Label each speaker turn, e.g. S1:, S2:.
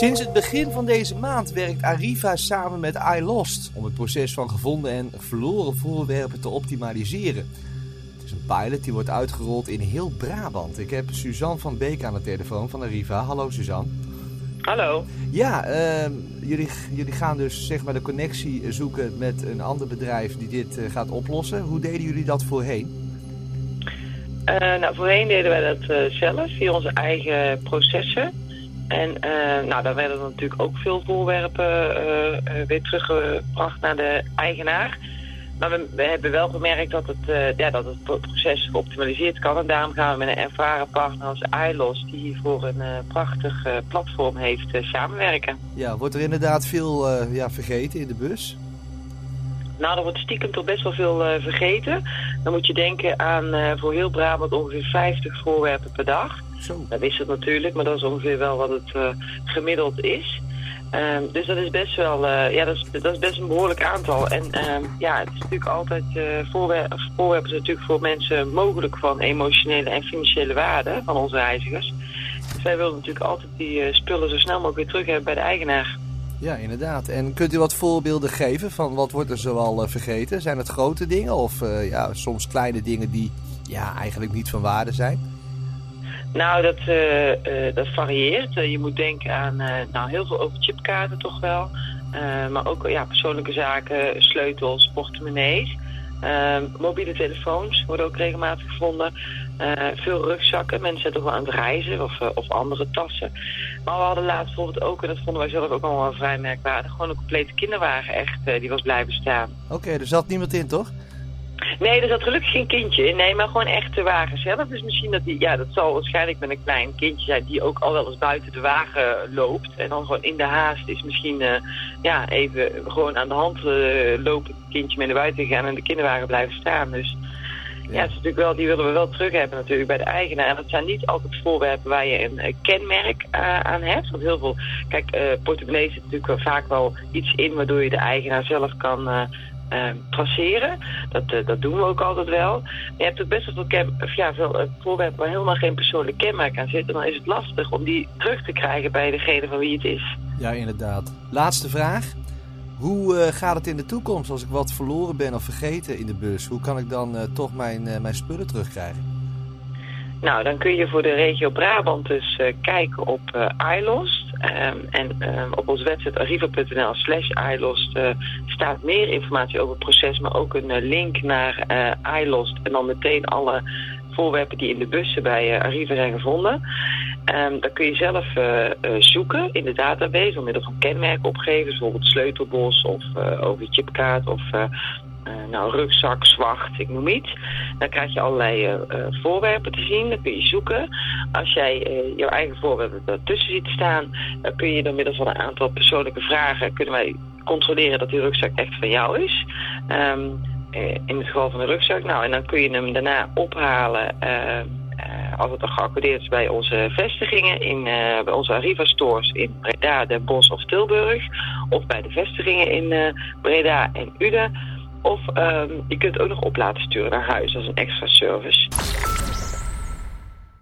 S1: Sinds het begin van deze maand werkt Arriva samen met iLost om het proces van gevonden en verloren voorwerpen te optimaliseren. Het is een pilot die wordt uitgerold in heel Brabant. Ik heb Suzanne van Beek aan de telefoon van Arriva. Hallo Suzanne.
S2: Hallo.
S1: Ja, ehm, jullie, jullie gaan dus zeg maar de connectie zoeken met een ander bedrijf die dit eh, gaat oplossen. Hoe deden jullie dat voorheen?
S2: Uh, nou, voorheen deden wij dat eh, zelf via onze eigen processen. En uh, nou, daar werden natuurlijk ook veel voorwerpen weer teruggebracht naar de eigenaar. Maar we, we, hebben wel gemerkt dat het, ja, dat het proces geoptimaliseerd kan. En daarom gaan we met een ervaren partner als iLos, die voor een prachtig platform heeft, samenwerken.
S1: Ja, wordt er inderdaad veel ja, vergeten in de bus?
S2: Nou, er wordt stiekem toch best wel veel uh, vergeten. Dan moet je denken aan uh, voor heel Brabant ongeveer 50 voorwerpen per dag.
S1: Zo.
S2: Dat is het natuurlijk, maar dat is ongeveer wel wat het uh, gemiddeld is. Um, dus dat is best wel, ja, dat is, dat is best een behoorlijk aantal. En um, ja, het is natuurlijk altijd, voorwerpen, voorwerpen zijn natuurlijk voor mensen mogelijk van emotionele en financiële waarde van onze reizigers. Dus wij willen natuurlijk altijd die spullen zo snel mogelijk weer terug hebben bij de eigenaar.
S1: Ja, inderdaad. En kunt u wat voorbeelden geven van wat wordt er zoal uh, vergeten? Zijn het grote dingen of uh, ja, soms kleine dingen die ja, eigenlijk niet van waarde zijn?
S2: Nou, dat, uh, dat varieert. je moet denken aan nou, heel veel overchipkaarten toch wel. maar ook ja, persoonlijke zaken, sleutels, portemonnees. mobiele telefoons worden ook regelmatig gevonden. Uh, veel rugzakken. Mensen zijn toch wel aan het reizen of, uh, of andere tassen. Maar we hadden laatst bijvoorbeeld ook, en dat vonden wij zelf ook allemaal vrij merkwaardig, gewoon een complete kinderwagen echt, uh, die was blijven staan.
S1: Oké, okay, er zat niemand in, toch?
S2: Nee, er zat gelukkig geen kindje in. Nee, maar gewoon echt de wagen zelf. Dus misschien dat die, ja, dat zal waarschijnlijk met een klein kindje zijn die ook al wel eens buiten de wagen loopt. En dan gewoon in de haast is misschien, ja, even gewoon aan de hand lopen, het kindje mee naar buiten gaan en de kinderwagen blijven staan. Dus ja, is natuurlijk wel, die willen we wel terug hebben natuurlijk bij de eigenaar. En dat zijn niet altijd voorwerpen waar je een uh, kenmerk uh, aan hebt. Want heel veel, kijk, uh, portemonnees zit natuurlijk vaak wel iets in waardoor je de eigenaar zelf kan traceren. Dat, dat doen we ook altijd wel. Maar je hebt ook best wel veel, ja, veel voorwerpen waar helemaal geen persoonlijk kenmerk aan zit. En dan is het lastig om die terug te krijgen bij degene van wie het is.
S1: Ja, inderdaad. Laatste vraag. Hoe uh, gaat het in de toekomst als ik wat verloren ben of vergeten in de bus? Hoe kan ik dan uh, toch mijn, uh, mijn spullen terugkrijgen?
S2: Nou, dan kun je voor de regio Brabant dus kijken op iLost. Um, en um, op onze website arriva.nl slash iLost staat meer informatie over het proces, maar ook een link naar iLost. En dan meteen alle voorwerpen die in de bussen bij Arriva zijn gevonden. Um, kun je zelf uh, uh, zoeken in de database door middel van kenmerken opgeven, bijvoorbeeld sleutelbos of over chipkaart of nou, rugzak, zwacht, ik noem iets. Dan krijg je allerlei voorwerpen te zien, dan kun je zoeken. Als jij jouw eigen voorwerpen ertussen ziet staan, dan kun je door middel van een aantal persoonlijke vragen, kunnen wij controleren dat die rugzak echt van jou is. Um, in het geval van de rugzak. Nou, en dan kun je hem daarna ophalen het al geaccordeerd bij onze vestigingen, in, uh, bij onze Arriva stores in Breda, Den Bosch of Tilburg. Of bij de vestigingen in Breda en Uden. Of um, je kunt ook nog op laten sturen naar huis als een extra service.